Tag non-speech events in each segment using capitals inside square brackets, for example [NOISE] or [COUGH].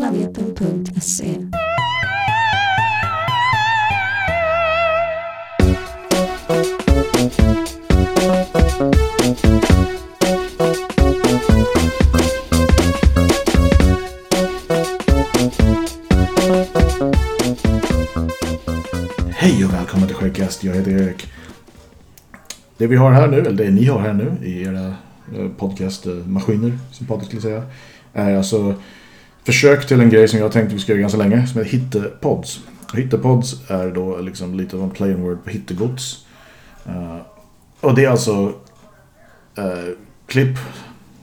planeten.se. Hej och välkommen till Skäggkast, jag heter Erik. Det vi har här nu, eller det ni har här nu i era eh, podcastmaskiner, eh, som Patrik skulle säga, är alltså försök till en grej som jag tänkte vi skulle göra ganska länge, som heter Hittepods. Hittepods är då liksom lite av en play on word på hittegods. Uh, och det är alltså uh, klipp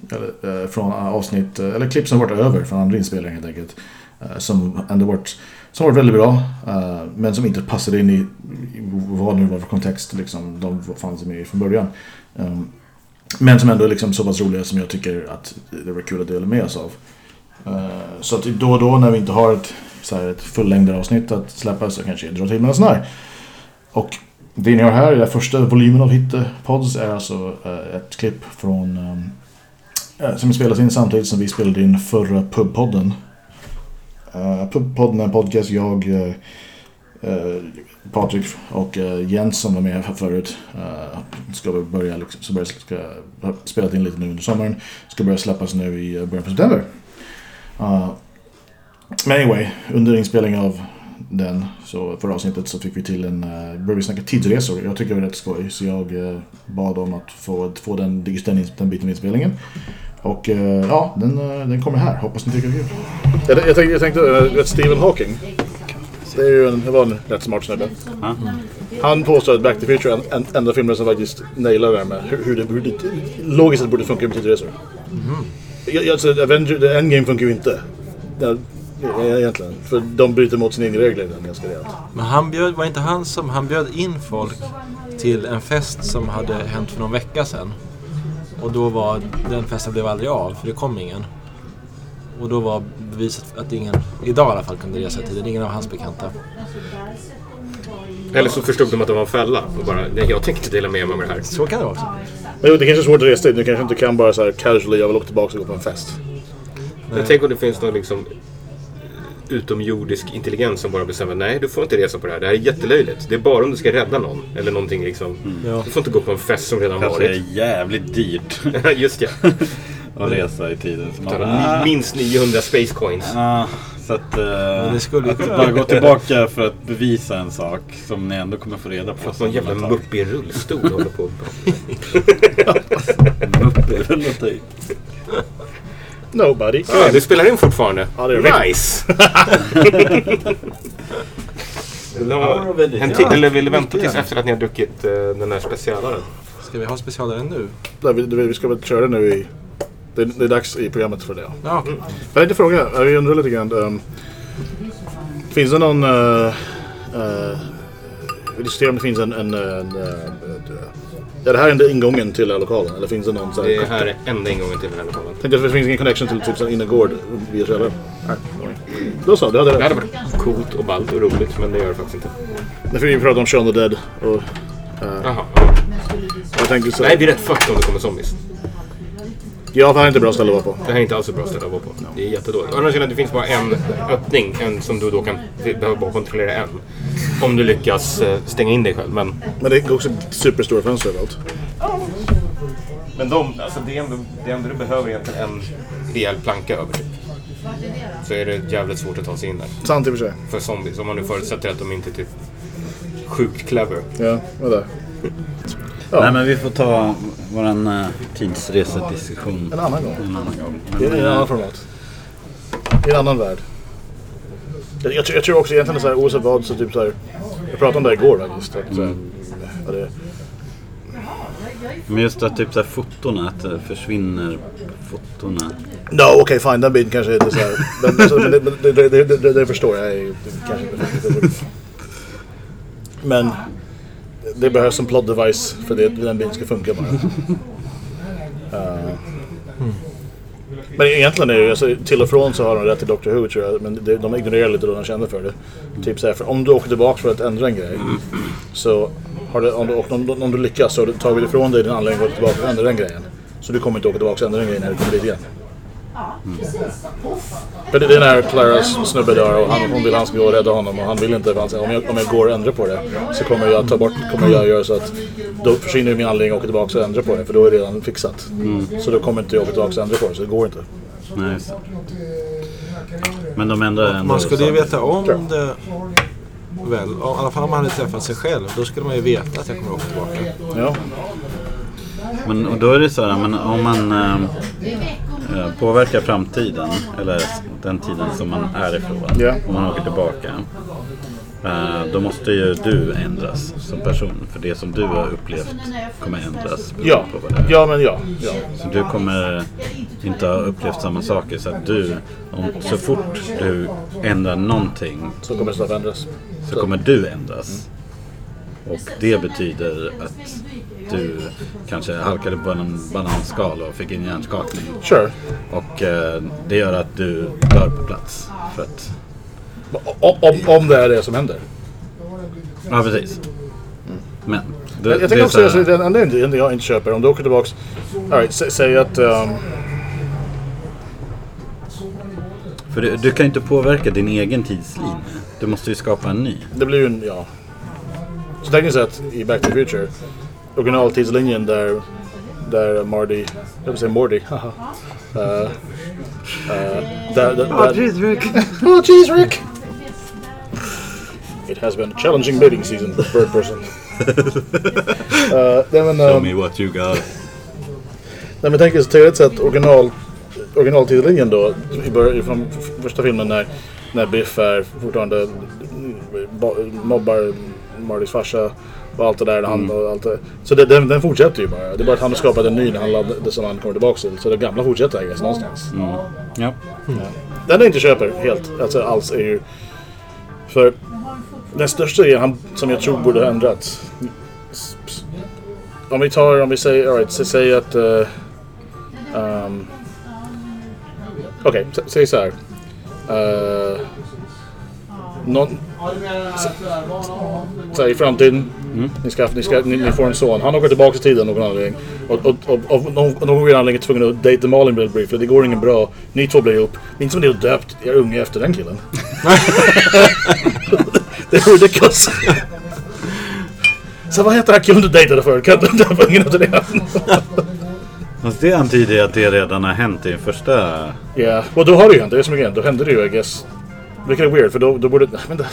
eller, uh, från avsnitt, eller klipp som varit över från andra inspelningar helt enkelt. som ändå varit, som varit väldigt bra, men som inte passade in i, i vad det nu var för kontext liksom, de fanns med i från början. Um, men som ändå är liksom så pass roliga som jag tycker att det var kul att dela med oss av. Eh, så att då och då när vi inte har ett, så här, ett fullängdare avsnitt att släppa så kanske jag drar till med en sån här. Och det ni har här, den första volymen av Hittepods är alltså eh, ett klipp från ehm, eh, som spelas in samtidigt som vi spelade in förra pubpodden. Pubpodden är en podcast jag, Patrik och Jens som var med här förut ska börja, liksom, börja ska, har spelat in lite nu under sommaren. Ska börja släppas nu i början på september. Uh, men anyway, under inspelningen av den, så förra avsnittet så fick vi till en, uh, började vi snacka tidsresor. Jag tycker det var rätt skoj så jag uh, bad om att få, få den, just den, den biten av inspelningen. Och uh, ja, den, uh, den kommer här. Hoppas ni tycker det är kul. Jag, jag tänkte, jag tänkte uh, Stephen Hawking. Det, är ju en, det var en rätt smart snubbe. Han påstår att Back to the Future är en, en, enda filmen som faktiskt nailar det här med hur, hur, det, hur det logiskt sett borde funka med tidsresor. Jag, alltså, Avenger, The Endgame funkar ju inte. Ja, e- e- egentligen. För de bryter mot sina egna regler ganska rejält. Men han bjöd, var inte han som han bjöd in folk till en fest som hade hänt för någon vecka sedan. Och då var den festen blev aldrig av, för det kom ingen. Och då var beviset att ingen, idag i alla fall, kunde resa i tiden. Ingen av hans bekanta. Eller så förstod de att det var en fälla och bara, nej jag tänkte inte dela med mig av det här. Så kan det vara också. Men det kanske är svårt att resa dit. Du kanske inte kan bara så här casually, jag vill åka tillbaka och gå på en fest. Men tänk om det finns någon liksom utomjordisk intelligens som bara bestämmer nej du får inte resa på det här. Det här är jättelöjligt. Det är bara om du ska rädda någon. Eller någonting liksom. Ja. Du får inte gå på en fest som redan är varit. jävligt dyrt [LAUGHS] Just ja. [LAUGHS] att resa i tiden. Så man mi- Minst 900 space coins. ah, så att, eh, det skulle att bara gå tillbaka för att bevisa en sak som ni ändå kommer få reda på. För att någon jävla mupp i rullstol [LAUGHS] håller på. Mupp är väl att ta i. Nobody. Ja, du spelar in fortfarande? Ja, det vi. nice! [LAUGHS] En till, eller vill du vänta tills efter att ni har druckit eh, den här specialaren? Ska vi ha specialare nu? Nej, vi, vi ska väl köra nu i... Det, det är dags i programmet för det. Ja. Okej. Jag tänkte fråga, jag undrar lite grann. Um, finns det någon... Uh, uh, vi diskuterar om det finns en... en, en, en, en ja, det här är inte ingången till den här lokalen. Eller finns det någon så här... Det här är enda ingången till den här lokalen. Tänkte att det finns ingen connection till typ så här innergård via källaren. Nej. Då så, du hade Det hade rätt. varit coolt och ballt och roligt, men det gör det faktiskt inte. Fick vi prata om Shaun the Dead. Och Jaha. jag tänkte så... Nej, det är rätt fucked om det kommer zombies. Ja, det här är inte bra ställe att vara på. Det här är inte alls ett bra ställe att vara på. Det är jättedåligt. Å andra sidan, det finns bara en öppning, en som du då kan behöva bara kontrollera en. Om du lyckas eh, stänga in dig själv. Men, Men det är också superstora fönster överallt. men de, alltså det, enda, det enda du behöver är egentligen en rejäl planka över sig. Så är det jävligt svårt att ta sig in där. Sant i och för sig. För zombies, om man nu förutsätter att de inte är typ sjukt clever. Ja, vad där. Ja. Nej men vi får ta våran uh, tidsresediskussion En annan gång. en annan gång. Men, en eh, annan format. I en annan värld. Jag, jag, tror- jag tror också egentligen så här, oavsett vad så typ så här. Jag pratade om det igår faktiskt. Att, så här, ja, det, Men just att typ så här, fotona, att det försvinner fotona. no, okej fine, den biten kanske inte så här. Men, alltså, men det, det, det, det, det, det förstår jag. är- Det kanske [LAUGHS] Men det behövs en plot device för det, den biten ska funka bara. Uh, Men egentligen är det ju, alltså, till och från så har de rätt till Dr. Who tror jag. Men det, de ignorerar lite då de känner för det. Typ såhär, för om du åker tillbaka för att ändra en grej. Så har du, om, du, om, du- om du lyckas så har du tagit ifrån dig din anledning att gå tillbaka och ändra den grejen. Så du kommer inte åka tillbaka och ändra den grejen när du kommer dit igen. För det är när Claras snubbe dör och han, hon vill att han ska gå och rädda honom och han vill inte. för Han säger om jag, om jag går och ändrar på det så kommer jag ta bort, kommer jag göra så att då försvinner min anledning att åka tillbaka och ändra på det för då är det redan fixat. Så då kommer inte jag åka tillbaka och ändra på det så det går inte. Nej, just det. Men de ändrar ändå Man skulle ju veta om det väl. I alla fall om man hade träffat sig själv. Då skulle man ju veta att jag kommer att åka tillbaka. Ja. Men och då är det så här, men om man eh, påverkar framtiden, eller den tiden som man är ifrån, Ja. om man åker tillbaka. eh, då måste ju du ändras som person. För det som du har upplevt kommer ändras. Ja. det ja, men ja. ja. Så du kommer inte ha upplevt samma saker. Så att du, om, så fort du ändrar någonting Så kommer straff ändras. så kommer du ändras. Och det betyder att du kanske halkade på en bananskal och fick en hjärnskakning. Sure. Och eh, det gör att du dör på plats. För att, Om, om det är det som händer. ja, precis. Men. Det, Jag, tänker också så här- säga, det enda inte jag inte köper, om du åker tillbaks... All right, sä, säg att... Um, För du, du kan ju inte påverka din egen tidslinje. Du måste ju skapa en ny. det blir ju en... Ja. Så tekniskt sett i Back to the Future, originaltidslinjen där, där Marty... Jag vill säga Morty. haha. Uh, uh, där, där, där, Rick. [LAUGHS] oh jeez Rick! It has been a challenging mating season for bird person. [LAUGHS] uh, men, um, what you got. Nej men tänk er teoretiskt sett original, originaltidslinjen då i början, från första filmen när, när Biff är fortfarande mm, ba- mobbar Martys farsa och allt det där. när Han, och allt det. Så det, den, den fortsätter ju bara. Det är bara att han har skapat en ny när han, ladd- det som han kommer tillbaka till. Så det gamla fortsätter guess, någonstans. Ja. Den jag inte köper helt alltså, alls är ju... För den största grejen han, som jag tror borde ha ändrats. Om vi tar, om vi säger, all right, sä- säg att... Uh, um, Okej, sä- säg så här. Uh, någon, så, så här, I framtiden, ni, ska, ni, ska, ni, ni får en son. Han åker tillbaka i tiden av någon anledning. Och, och, och, och någon, någon gång är han tvungen att dejta Malin Bill Brief, för det går ingen bra. Ni två blir ihop. Det är inte som det är döpt er unge efter den killen. [LAUGHS] det är ridiculous. Så vad heter den här killen du dejtade förut? Kan du döpa ungen efter det? Fast det antyder ju att det redan har hänt i första... Ja, och då har det ju hänt. Det är som igen. Då hände det ju, I guess. Vilket är weird, för då, då borde... Men det,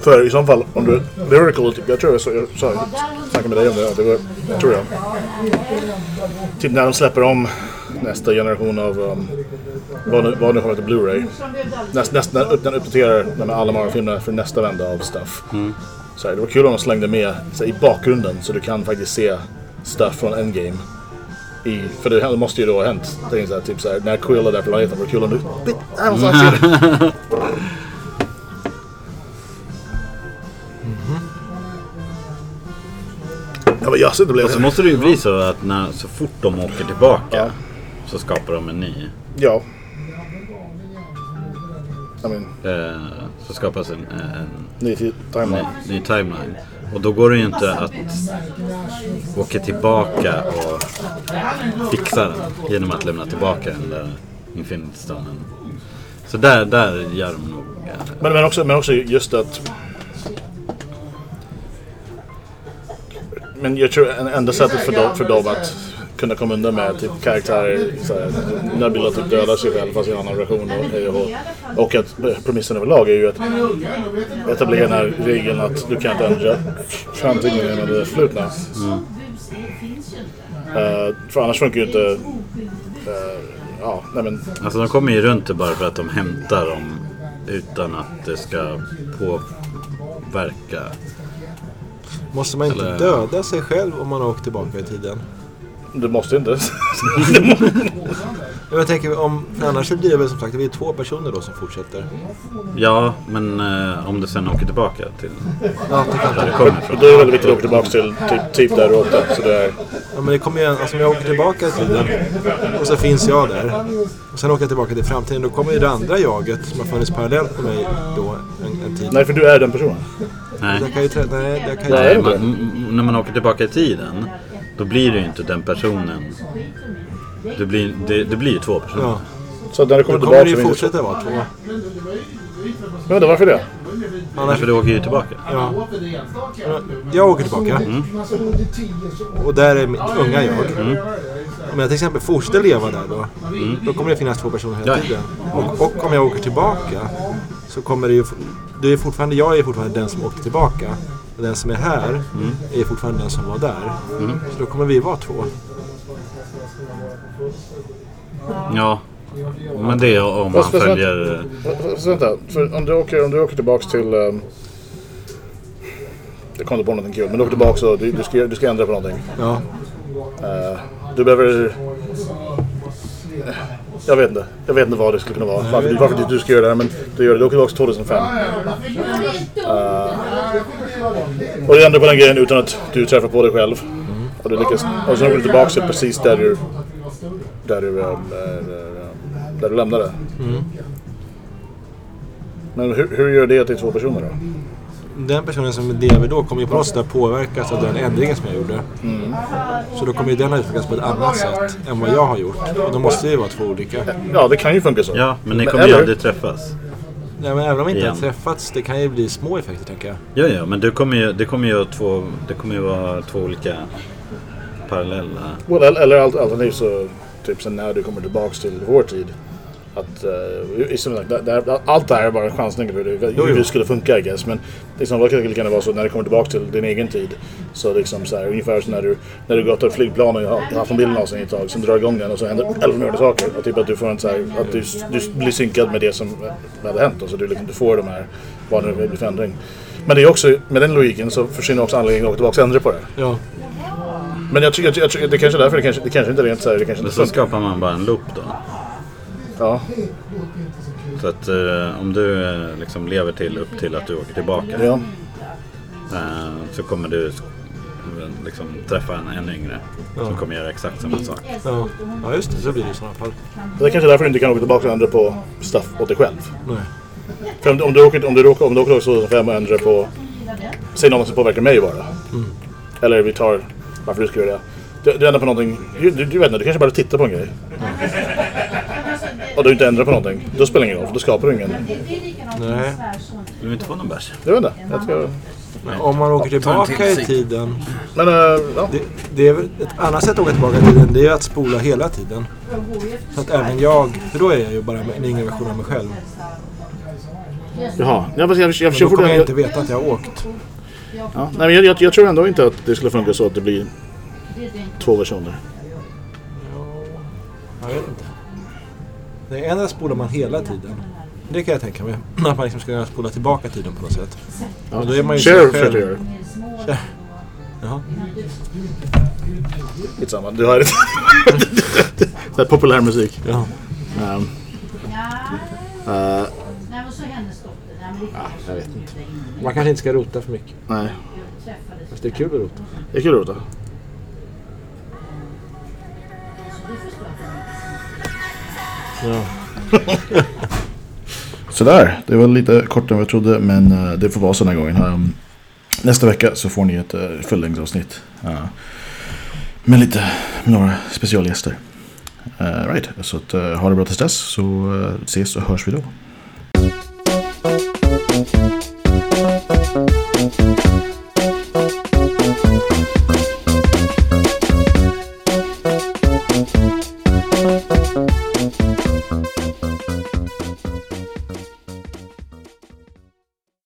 För i så fall, om du... Lyrical, typ, jag tror jag, så, jag sa, snackade med dig om det. det var, tror jag. Typ när de släpper om nästa generation av... Um, vad, nu, vad nu kommer till Blu-ray. Näst, näst, när upp- den uppdaterar här alla Marvel-filmerna för nästa vända av stuff. Så här, det var kul om de slängde med så här, i bakgrunden så du kan faktiskt se stuff från Endgame. I, för det måste ju då ha hänt. Tänk så här, typ så här, när Quill är där på planeten var det kul om du... Jag måste se det. Ja, men det blev Och så måste det ju bli så att när, så fort de åker tillbaka Ja. så skapar de en ny. Ja. I mean, Eh, så skapas en, en ny ny, ny timeline. Och då går det ju inte att åka tillbaka och fixa den genom att lämna tillbaka den där Infinity Stonen. Så där, där gör de nog... Eh, men, men, också, men också just att... Men jag tror enda sättet för dem, för dem att kunna komma undan med typ karaktärer, såhär, Nebula typ dödar sig själv fast i en annan version och, hej och, hå. och att premissen överlag är ju att etablera den här regeln att du kan inte ändra framtiden genom det förflutna. Eh, för annars funkar ju inte... eh, ja, nej men... Alltså de kommer ju runt det bara för att de hämtar dem utan att det ska påverka. Måste man inte Eller- döda sig själv om man har åkt tillbaka i tiden? Du måste inte. Ja, [LAUGHS] Jag tänker om, för annars blir det väl som sagt, det är två personer då som fortsätter. Ja, men eh, om du sen åker tillbaka till Ja, det där du det. kommer ifrån. Då är det väldigt viktigt att åka tillbaka till typ, typ där du åkte. Så det är, Ja, men det kommer ju, alltså om jag åker tillbaka i tiden och så finns jag där. Och sen åker jag tillbaka till framtiden. Då kommer ju det andra jaget som har funnits parallellt med mig då en, en tid. nej, för du är den personen. Nej. Jag kan ju nej, jag kan ju Nej, det man, när man åker tillbaka i tiden, då blir det ju inte den personen. Det blir, det, det blir ju två personer. Ja. Så när du Då kommer kommer tillbaka det ju fortsätta vara två. Men vänta, varför det? Annars, För du åker ju tillbaka. ja. Jag åker tillbaka. Mm. Och där är mitt unga jag. Mm. Om jag till exempel fortsätter leva där då. Då kommer det finnas två personer hela Ja. tiden. Och, och om jag åker tillbaka. Så kommer det ju... Det är fortfarande, jag är fortfarande den som åkte tillbaka. Och den som är här Mm. är fortfarande den som var där. Så då kommer vi vara två. Ja. Men det är om man Fast- följer... Vänta, för om du åker, om du åker tillbaks till... Um, jag kom inte på någonting kul, men du åker tillbaks och du, du, ska, du ska ändra på någonting. Ja. Eh, du behöver... Jag vet inte. Jag vet inte vad det skulle kunna vara. Varför, varför du, du ska göra det här, men du gör det. Du åker tillbaka till 2005. Eh, och du ändrar på den grejen utan att du träffar på dig själv. Och du lyckas... Och sen åker du tillbaka till precis där du... Där du... eh, där du lämnade. Men hur, hur gör det till två personer då? Den personen som lever då kommer ju på något sätt påverkas av den ändringen som jag gjorde. Så då kommer ju den att utvecklas på ett annat sätt än vad jag har gjort. Och då måste det ju vara två olika. Ja, det kan ju funka så. Ja, men ni kommer ju aldrig träffas. Nej, men även om vi inte Igen. har träffats, det kan ju bli små effekter tänker jag. Ja, ja, men det kommer ju, det kommer ju, vara två, det kommer ju vara två olika parallella... Well, eller alternativt så, typ sen när du kommer tillbaks till vår tid. Att, uh, i, som sagt, det, det, allt det här är bara en chansning hur det, hur det skulle funka I guess. Men liksom, kan det kan vara så när du kommer tillbaks till din egen tid. Så liksom så här, ungefär som när du, när du gått ett flygplan och har haft mobilen av sig ett tag. Sen drar igång den och så händer elva miljarder saker. Och typ att du får en så här, att du, du blir synkad med det som hade hänt. Och så du, liksom, du får de här, vad det nu blir för ändring. Men det är också, med den logiken så försvinner också anledningen att åka tillbaka och ändra på det. Ja. Men jag tycker, jag, jag, det kanske är därför det kanske, det kanske inte är rent så här, det kanske Men inte så funkar. skapar man bara en loop då. Ja, Så att eh, om du eh, liksom lever till upp till att du åker tillbaka. ja. eh, så kommer du eh, liksom träffa en ännu yngre. Som kommer göra exakt samma sak. Ja. ja, just det. Så blir det i sådana fall. Det är kanske därför du inte kan åka tillbaka och ändra på stuff åt dig själv. Nej. För om, om du åker, om du råkar, om du åker också 2005 och ändrar på, säg något som påverkar mig bara. Eller vi tar, varför du ska göra det. Du, du ändrar på någonting, du, du, du vet inte, du kanske bara tittar på en grej. Och du inte ändrar på någonting, då spelar det ingen roll, för då skapar du ingen. Nej. Vill du inte få någon bärs? Jag vet inte. Jag ska, Men om man åker tillbaka i tiden. men äh, ja. Det, det är ett annat sätt att åka tillbaka i tiden. Det är att spola hela tiden. Så att även jag, för då är jag ju bara en yngre version av mig själv. Jaha. Jag, jag, jag, jag, försöker då kommer jag inte veta att jag har åkt. Ja, nej, men jag, jag, jag tror ändå inte att det skulle funka så att det blir två versioner. Jag vet inte. Det ena spolar man hela tiden. Det kan jag tänka mig. [CLEARS THROAT] Att man liksom ska kunna spola tillbaka tiden på något sätt. Ja. då är man ju försökte själv. göra det. [LAUGHS] Jaha. Skitsamma, du har [LAUGHS] är populär musik. Ja. Um, uh, nej. Nej, Ja, jag vet inte. Man kanske inte ska rota för mycket. nej. Fast det är kul att rota. det är kul att rota. Ja. [LAUGHS] Sådär, det var lite kortare än vad jag trodde men eh, det får vara så den här gången. Ehm, nästa vecka så får ni ett eh, fullängdsavsnitt. Eh, med lite med några specialgäster. Uh, right, så att, uh, ha det bra tills dess så uh, ses och hörs vi då.